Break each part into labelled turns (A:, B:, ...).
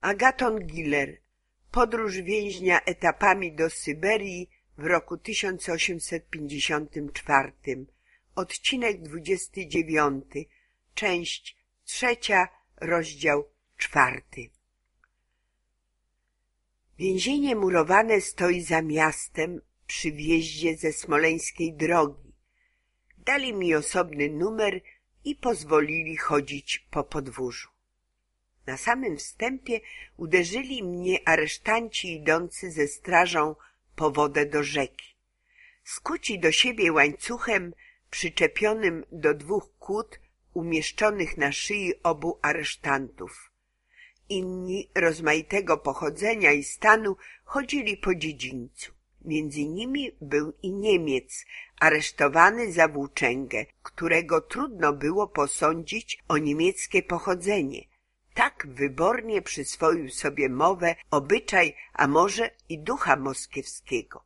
A: Agaton Giller Podróż więźnia etapami do Syberii w roku 1854 Odcinek 29 Część trzecia Rozdział czwarty Więzienie murowane stoi za miastem przy wjeździe ze smoleńskiej drogi. Dali mi osobny numer i pozwolili chodzić po podwórzu. Na samym wstępie uderzyli mnie aresztanci idący ze strażą po wodę do rzeki. Skuci do siebie łańcuchem przyczepionym do dwóch kłód umieszczonych na szyi obu aresztantów. Inni rozmaitego pochodzenia i stanu chodzili po dziedzińcu. Między nimi był i Niemiec, aresztowany za włóczęgę, którego trudno było posądzić o niemieckie pochodzenie. Tak wybornie przyswoił sobie mowę, obyczaj, a może i ducha moskiewskiego.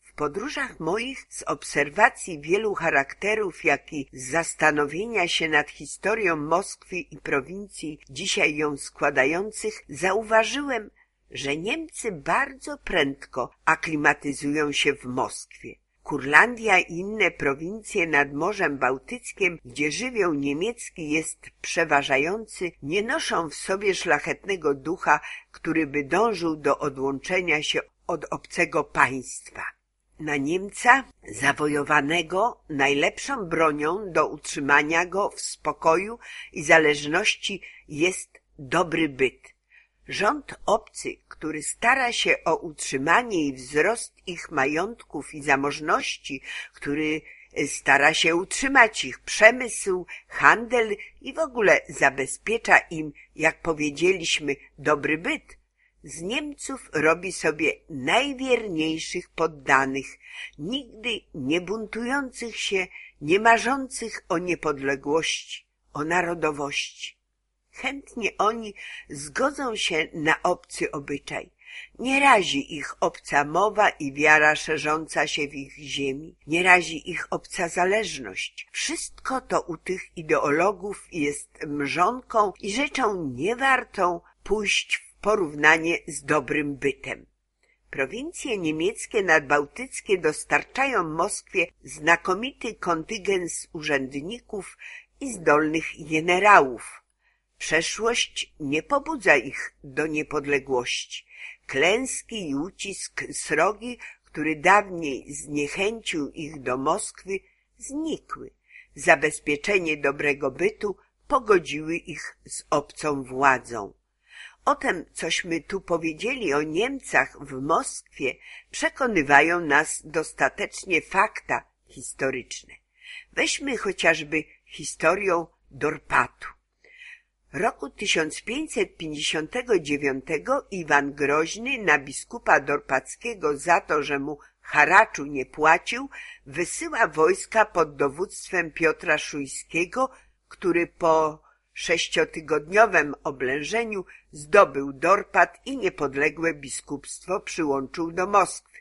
A: W podróżach moich z obserwacji wielu charakterów, jak i z zastanowienia się nad historią Moskwy i prowincji dzisiaj ją składających, zauważyłem, że Niemcy bardzo prędko aklimatyzują się w Moskwie. Kurlandia i inne prowincje nad Morzem Bałtyckiem, gdzie żywioł niemiecki jest przeważający, nie noszą w sobie szlachetnego ducha, który by dążył do odłączenia się od obcego państwa. Na Niemca zawojowanego najlepszą bronią do utrzymania go w spokoju i zależności jest dobry byt. Rząd obcy, który stara się o utrzymanie i wzrost ich majątków i zamożności, który stara się utrzymać ich przemysł, handel i w ogóle zabezpiecza im, jak powiedzieliśmy, dobry byt, z Niemców robi sobie najwierniejszych poddanych, nigdy nie buntujących się, nie marzących o niepodległości, o narodowości. Chętnie oni zgodzą się na obcy obyczaj. Nie razi ich obca mowa i wiara szerząca się w ich ziemi. Nie razi ich obca zależność. Wszystko to u tych ideologów jest mrzonką i rzeczą niewartą pójść w porównanie z dobrym bytem. Prowincje niemieckie nadbałtyckie dostarczają Moskwie znakomity kontygens urzędników i zdolnych generałów. Przeszłość nie pobudza ich do niepodległości. Klęski i ucisk srogi, który dawniej zniechęcił ich do Moskwy, znikły. Zabezpieczenie dobrego bytu pogodziły ich z obcą władzą. O tym, cośmy tu powiedzieli o Niemcach w Moskwie, przekonywają nas dostatecznie fakta historyczne. Weźmy chociażby historię Dorpatu. Roku 1559 Iwan Groźny na biskupa Dorpackiego za to, że mu haraczu nie płacił, wysyła wojska pod dowództwem Piotra Szujskiego, który po sześciotygodniowym oblężeniu zdobył Dorpat i niepodległe biskupstwo przyłączył do Moskwy.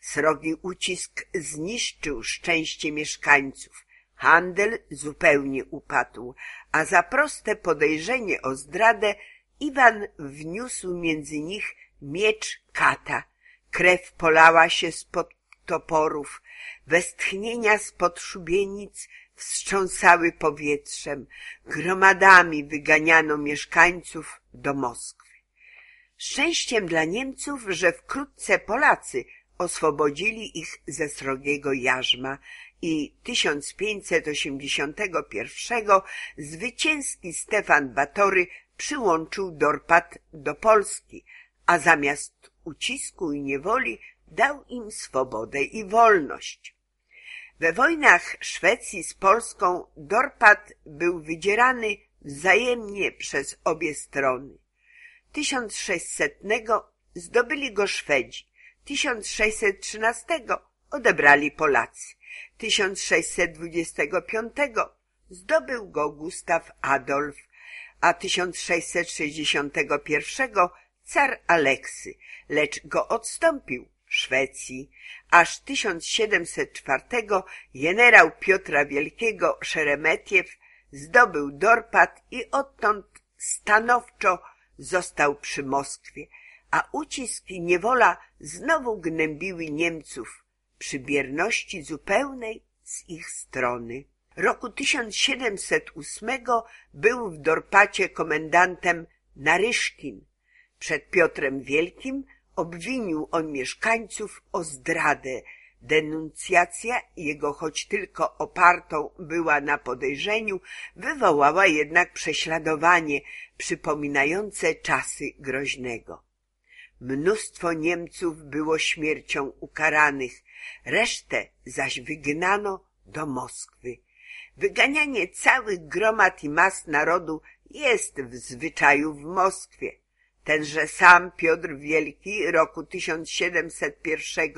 A: Srogi ucisk zniszczył szczęście mieszkańców. Handel zupełnie upadł, a za proste podejrzenie o zdradę Iwan wniósł między nich miecz kata. Krew polała się spod toporów, westchnienia spod szubienic wstrząsały powietrzem, gromadami wyganiano mieszkańców do Moskwy. Szczęściem dla Niemców, że wkrótce Polacy oswobodzili ich ze srogiego jarzma i 1581 zwycięski Stefan Batory przyłączył Dorpat do Polski, a zamiast ucisku i niewoli dał im swobodę i wolność. We wojnach Szwecji z Polską Dorpat był wydzierany wzajemnie przez obie strony. 1600 zdobyli go Szwedzi, 1613 odebrali Polacy, 1625 zdobył go Gustaw Adolf, a 1661 car Aleksy, lecz go odstąpił Szwecji, aż 1704 generał Piotra Wielkiego Szeremetiew zdobył Dorpat i odtąd stanowczo został przy Moskwie, a ucisk i niewola znowu gnębiły Niemców przy bierności zupełnej z ich strony. Roku 1708 był w Dorpacie komendantem Naryszkin. Przed Piotrem Wielkim obwinił on mieszkańców o zdradę. Denuncjacja jego, choć tylko opartą była na podejrzeniu, wywołała jednak prześladowanie przypominające czasy groźnego. Mnóstwo Niemców było śmiercią ukaranych, resztę zaś wygnano do Moskwy. Wyganianie całych gromad i mas narodu jest w zwyczaju w Moskwie. Tenże sam Piotr Wielki roku 1701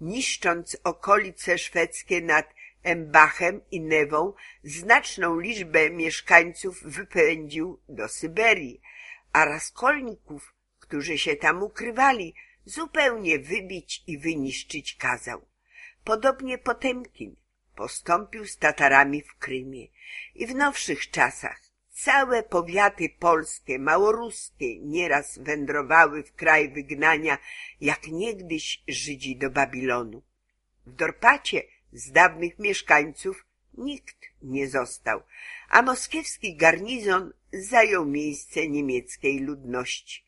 A: niszcząc okolice szwedzkie nad Embachem i Newą znaczną liczbę mieszkańców wypędził do Syberii, a raskolników, którzy się tam ukrywali, zupełnie wybić i wyniszczyć kazał. Podobnie Potemkin postąpił z Tatarami w Krymie i w nowszych czasach całe powiaty polskie, małoruskie nieraz wędrowały w kraj wygnania, jak niegdyś Żydzi do Babilonu. W Dorpacie z dawnych mieszkańców nikt nie został, a moskiewski garnizon zajął miejsce niemieckiej ludności.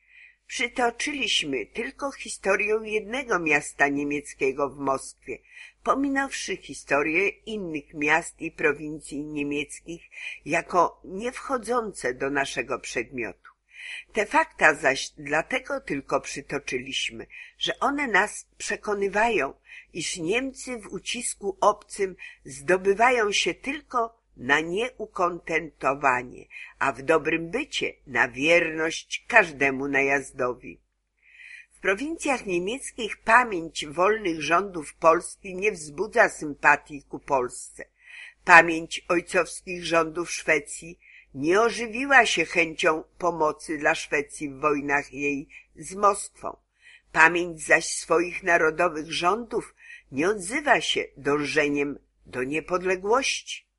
A: Przytoczyliśmy tylko historię jednego miasta niemieckiego w Moskwie, pominąwszy historię innych miast i prowincji niemieckich jako nie wchodzące do naszego przedmiotu. Te fakta zaś dlatego tylko przytoczyliśmy, że one nas przekonywają, iż Niemcy w ucisku obcym zdobywają się tylko na nieukontentowanie, a w dobrym bycie na wierność każdemu najazdowi. W prowincjach niemieckich pamięć wolnych rządów Polski nie wzbudza sympatii ku Polsce. Pamięć ojcowskich rządów Szwecji nie ożywiła się chęcią pomocy dla Szwecji w wojnach jej z Moskwą. Pamięć zaś swoich narodowych rządów nie odzywa się dążeniem do niepodległości.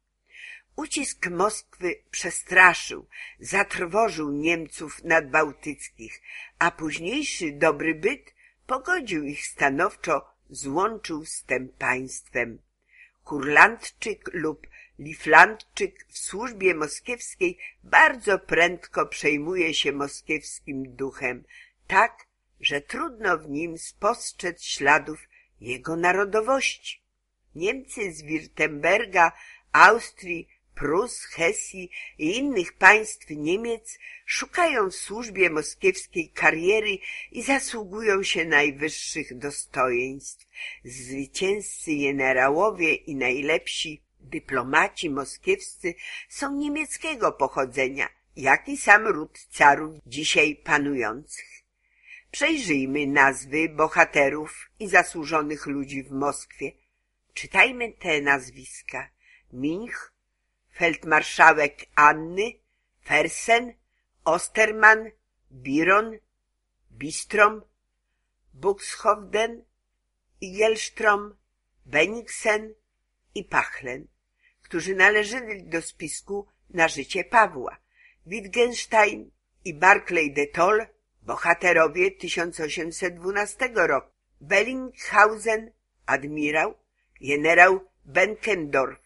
A: Ucisk Moskwy przestraszył, zatrwożył Niemców nadbałtyckich, a późniejszy dobry byt pogodził ich stanowczo, złączył z tym państwem. Kurlandczyk lub Liflandczyk w służbie moskiewskiej bardzo prędko przejmuje się moskiewskim duchem, tak, że trudno w nim spostrzec śladów jego narodowości. Niemcy z Wirtemberga, Austrii, Prus, Hesji i innych państw Niemiec szukają w służbie moskiewskiej kariery i zasługują się najwyższych dostojeństw. Zwycięzcy generałowie i najlepsi dyplomaci moskiewscy są niemieckiego pochodzenia, jak i sam ród carów dzisiaj panujących. Przejrzyjmy nazwy bohaterów i zasłużonych ludzi w Moskwie. Czytajmy te nazwiska. Minch, feldmarszałek Anny, Fersen, Osterman, Biron, Bistrom, Buxhovden, Igelstrom, Beniksen i Pachlen, którzy należeli do spisku na życie Pawła. Wittgenstein i Barclay de Tol, bohaterowie 1812 roku. Bellinghausen, admirał, generał Benkendorf,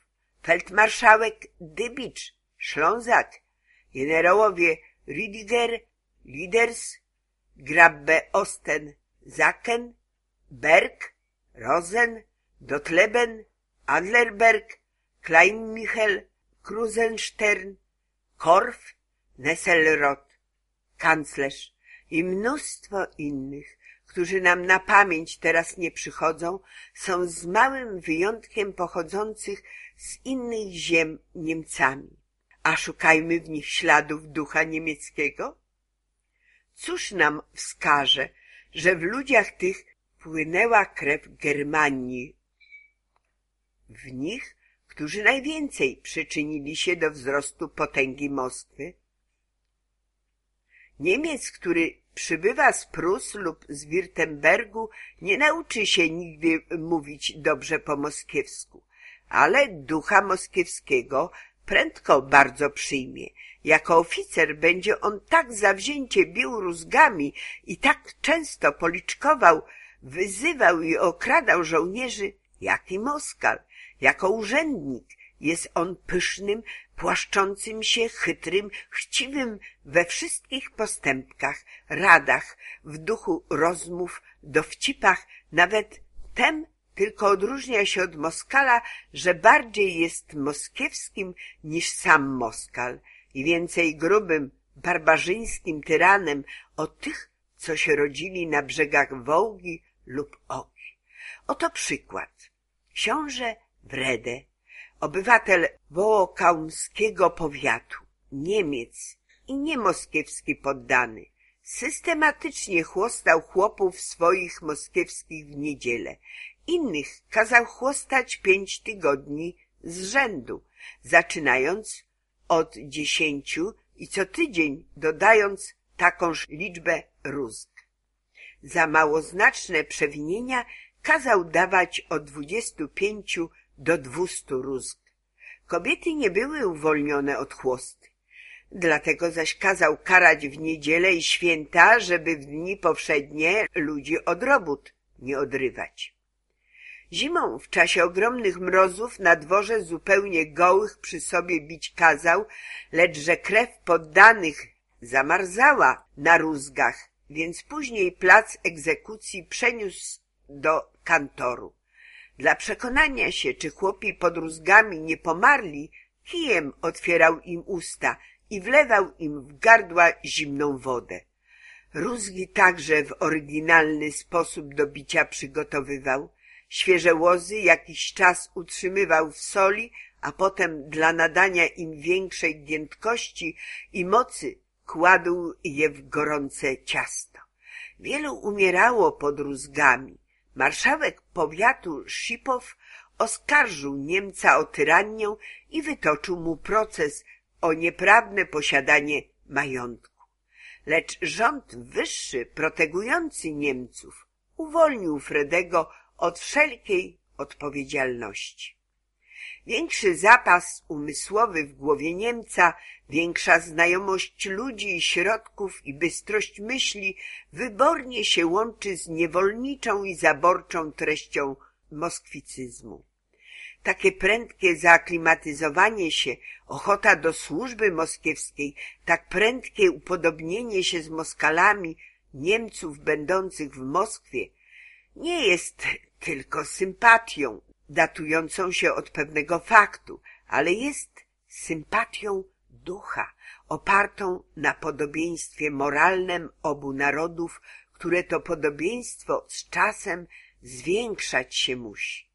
A: feldmarszałek Dybicz, Ślązak, generałowie Riediger, Liders, Grabbe Osten, Zaken, Berg, Rosen, Dotleben, Adlerberg, Kleinmichel, Krusenstern, Korf, Nesselrod, kanclerz i mnóstwo innych, którzy nam na pamięć teraz nie przychodzą, są z małym wyjątkiem pochodzących z innych ziem Niemcami. A szukajmy w nich śladów ducha niemieckiego? Cóż nam wskaże, że w ludziach tych płynęła krew Germanii? W nich, którzy najwięcej przyczynili się do wzrostu potęgi Moskwy? Niemiec, który przybywa z Prus lub z Wirtembergu, nie nauczy się nigdy mówić dobrze po moskiewsku, ale ducha moskiewskiego prędko bardzo przyjmie. Jako oficer będzie on tak zawzięcie bił rózgami i tak często policzkował, wyzywał i okradał żołnierzy, jak i Moskal. Jako urzędnik jest on pysznym, płaszczącym się, chytrym, chciwym we wszystkich postępkach, radach, w duchu rozmów, dowcipach, nawet tem tylko odróżnia się od Moskala, że bardziej jest moskiewskim niż sam Moskal i więcej grubym, barbarzyńskim tyranem od tych, co się rodzili na brzegach Wołgi lub Oki. Oto przykład. Książę Wrede, obywatel wołokaumskiego powiatu, Niemiec i niemoskiewski poddany, systematycznie chłostał chłopów swoich moskiewskich w niedzielę. Innych kazał chłostać pięć tygodni z rzędu, zaczynając od dziesięciu i co tydzień dodając takąż liczbę rózg. Za małoznaczne przewinienia kazał dawać od dwudziestu pięciu do dwustu rózg. Kobiety nie były uwolnione od chłosty. Dlatego zaś kazał karać w niedzielę i święta, żeby w dni powszednie ludzi od robót nie odrywać. Zimą w czasie ogromnych mrozów na dworze zupełnie gołych przy sobie bić kazał, lecz że krew poddanych zamarzała na rózgach, więc później plac egzekucji przeniósł do kantoru. Dla przekonania się, czy chłopi pod rózgami nie pomarli, kijem otwierał im usta i wlewał im w gardła zimną wodę. Rózgi także w oryginalny sposób do bicia przygotowywał. Świeże łozy jakiś czas utrzymywał w soli, a potem dla nadania im większej giętkości i mocy kładł je w gorące ciasto. Wielu umierało pod rózgami. Marszałek powiatu Szipow oskarżył Niemca o tyranię i wytoczył mu proces o nieprawne posiadanie majątku. Lecz rząd wyższy, protegujący Niemców, uwolnił Fredego od wszelkiej odpowiedzialności. Większy zapas umysłowy w głowie Niemca, większa znajomość ludzi i środków i bystrość myśli wybornie się łączy z niewolniczą i zaborczą treścią moskwicyzmu. Takie prędkie zaaklimatyzowanie się, ochota do służby moskiewskiej, tak prędkie upodobnienie się z Moskalami Niemców będących w Moskwie nie jest tylko sympatią datującą się od pewnego faktu, ale jest sympatią ducha, opartą na podobieństwie moralnym obu narodów, które to podobieństwo z czasem zwiększać się musi.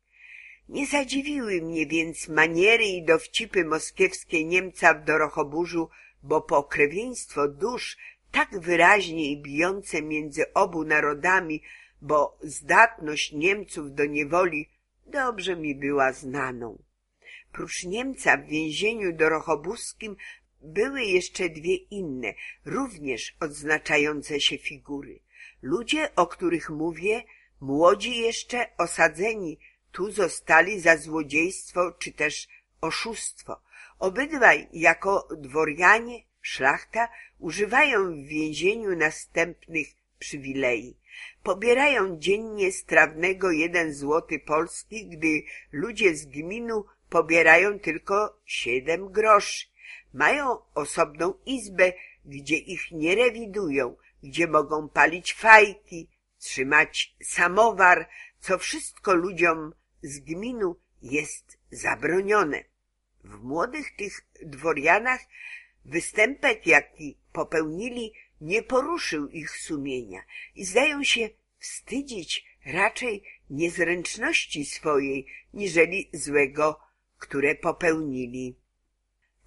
A: Nie zadziwiły mnie więc maniery i dowcipy moskiewskie Niemca w Dorochoburzu, bo pokrewieństwo dusz tak wyraźnie i bijące między obu narodami, bo zdatność Niemców do niewoli dobrze mi była znaną. Prócz Niemca w więzieniu dorochobuskim były jeszcze dwie inne, również odznaczające się figury. Ludzie, o których mówię, młodzi jeszcze, osadzeni, tu zostali za złodziejstwo czy też oszustwo. Obydwaj jako dworianie, szlachta, używają w więzieniu następnych przywilei. Pobierają dziennie strawnego jeden złoty polski, gdy ludzie z gminu pobierają tylko siedem groszy. Mają osobną izbę, gdzie ich nie rewidują, gdzie mogą palić fajki, trzymać samowar, co wszystko ludziom z gminu jest zabronione. W młodych tych dworianach występek, jaki popełnili, nie poruszył ich sumienia i zdają się wstydzić raczej niezręczności swojej, niżeli złego, które popełnili.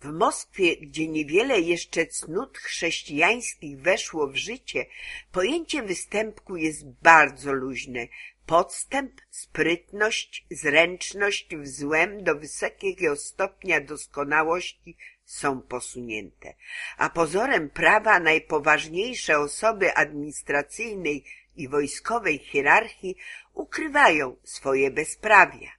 A: W Moskwie, gdzie niewiele jeszcze cnót chrześcijańskich weszło w życie, pojęcie występku jest bardzo luźne. Podstęp, sprytność, zręczność w złem do wysokiego stopnia doskonałości są posunięte, a pozorem prawa najpoważniejsze osoby administracyjnej i wojskowej hierarchii ukrywają swoje bezprawia.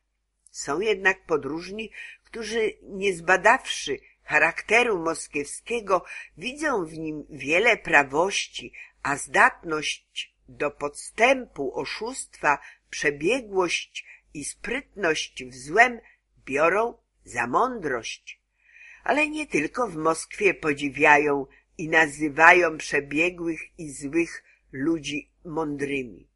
A: Są jednak podróżni, którzy nie zbadawszy charakteru moskiewskiego widzą w nim wiele prawości, a zdatność do podstępu, oszustwa, przebiegłość i sprytność w złem biorą za mądrość. Ale nie tylko w Moskwie podziwiają i nazywają przebiegłych i złych ludzi mądrymi.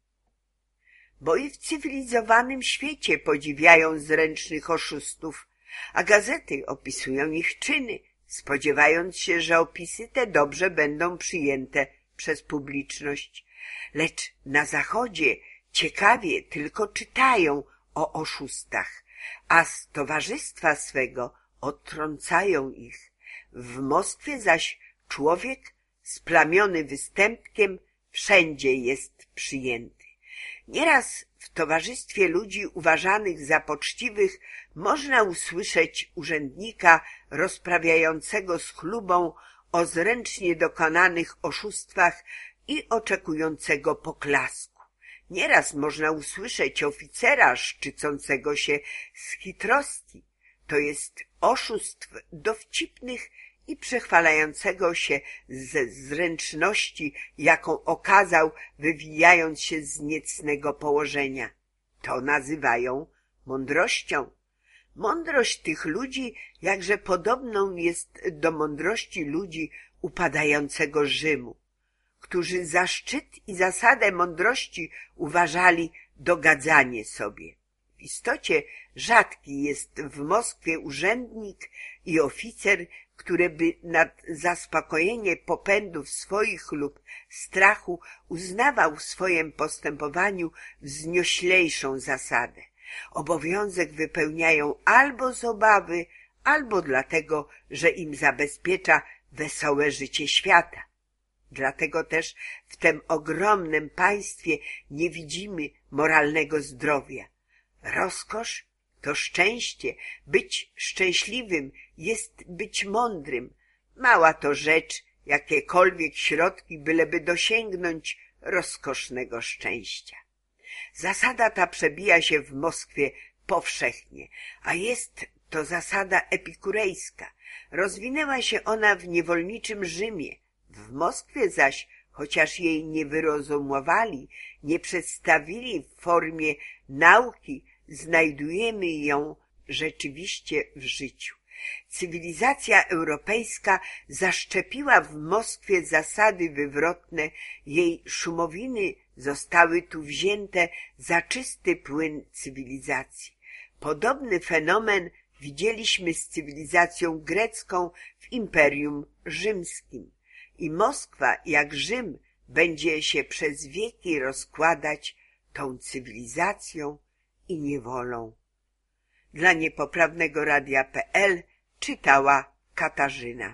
A: Bo i w cywilizowanym świecie podziwiają zręcznych oszustów, a gazety opisują ich czyny, spodziewając się, że opisy te dobrze będą przyjęte przez publiczność. Lecz na zachodzie ciekawie tylko czytają o oszustach, a z towarzystwa swego odtrącają ich. W Moskwie zaś człowiek splamiony występkiem wszędzie jest przyjęty. Nieraz w towarzystwie ludzi uważanych za poczciwych można usłyszeć urzędnika rozprawiającego z chlubą o zręcznie dokonanych oszustwach i oczekującego poklasku. Nieraz można usłyszeć oficera szczycącego się z chitrostki, to jest oszustw dowcipnych i przechwalającego się ze zręczności, jaką okazał, wywijając się z niecnego położenia. To nazywają mądrością. Mądrość tych ludzi jakże podobną jest do mądrości ludzi upadającego Rzymu, którzy za szczyt i zasadę mądrości uważali dogadzanie sobie. W istocie rzadki jest w Moskwie urzędnik i oficer, które by nad zaspokojenie popędów swoich lub strachu uznawał w swojem postępowaniu wznioślejszą zasadę. Obowiązek wypełniają albo z obawy, albo dlatego, że im zabezpiecza wesołe życie świata. Dlatego też w tym ogromnym państwie nie widzimy moralnego zdrowia. Rozkosz to szczęście. Być szczęśliwym jest być mądrym. Mała to rzecz, jakiekolwiek środki, byleby dosięgnąć rozkosznego szczęścia. Zasada ta przebija się w Moskwie powszechnie, a jest to zasada epikurejska. Rozwinęła się ona w niewolniczym Rzymie. W Moskwie zaś, chociaż jej nie wyrozumowali, nie przedstawili w formie nauki, znajdujemy ją rzeczywiście w życiu. Cywilizacja europejska zaszczepiła w Moskwie zasady wywrotne, jej szumowiny zostały tu wzięte za czysty płyn cywilizacji. Podobny fenomen widzieliśmy z cywilizacją grecką w Imperium Rzymskim. I Moskwa, jak Rzym, będzie się przez wieki rozkładać tą cywilizacją i niewolą. Dla niepoprawnego radia.pl czytała Katarzyna.